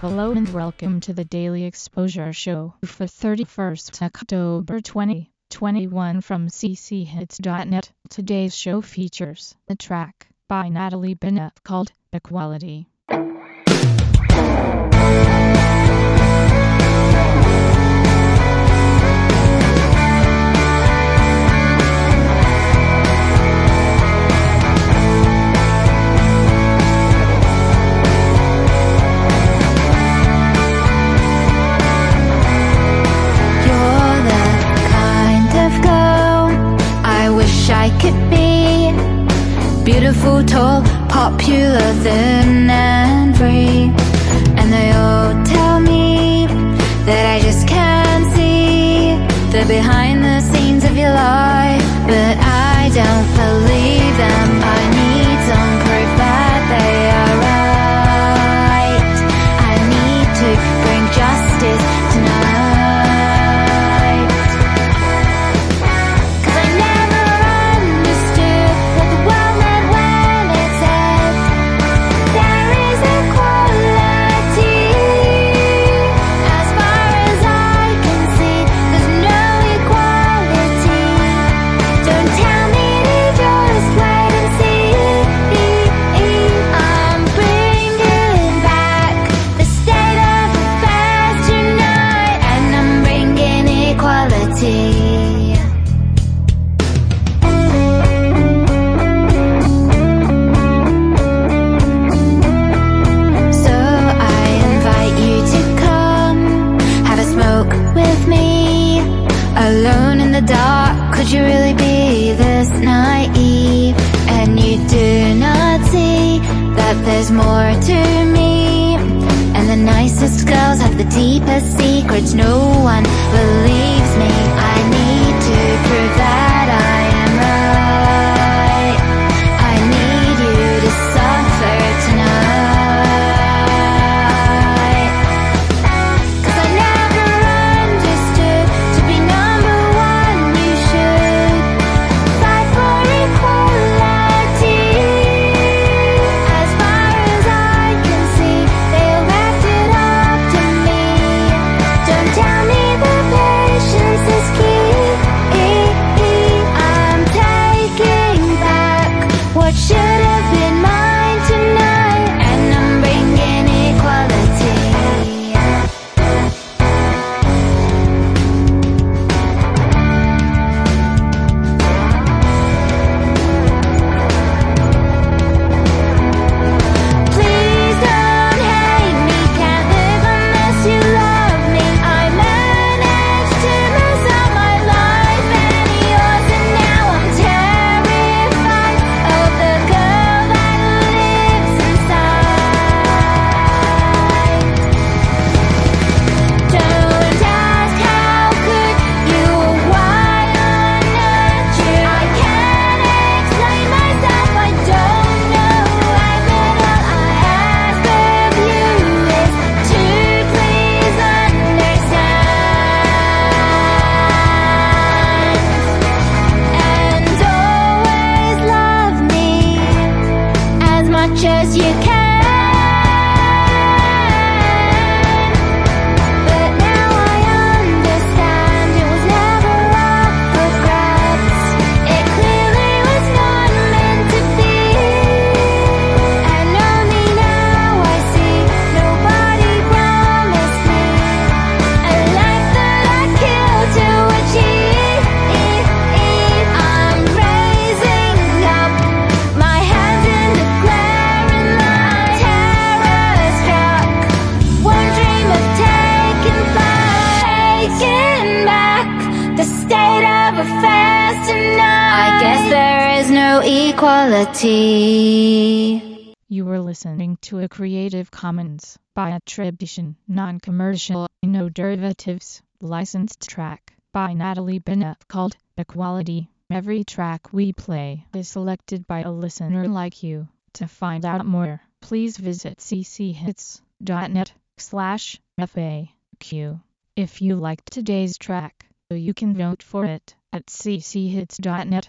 Hello and welcome to the Daily Exposure Show for 31st October 2021 from cchits.net. Today's show features a track by Natalie Bennett called Equality. could be. Beautiful, tall, popular, thin and free. And they all tell me That I just can't see The behind but there's more to me. And the nicest girls have the deepest secrets. No one believes me. I need to prove that I. much as you can. Guess there is no equality. You were listening to a Creative Commons by attribution, non-commercial, no derivatives, licensed track by Natalie Bennett called Equality. Every track we play is selected by a listener like you. To find out more, please visit cchits.net slash FAQ. If you liked today's track, you can vote for it at cchits.net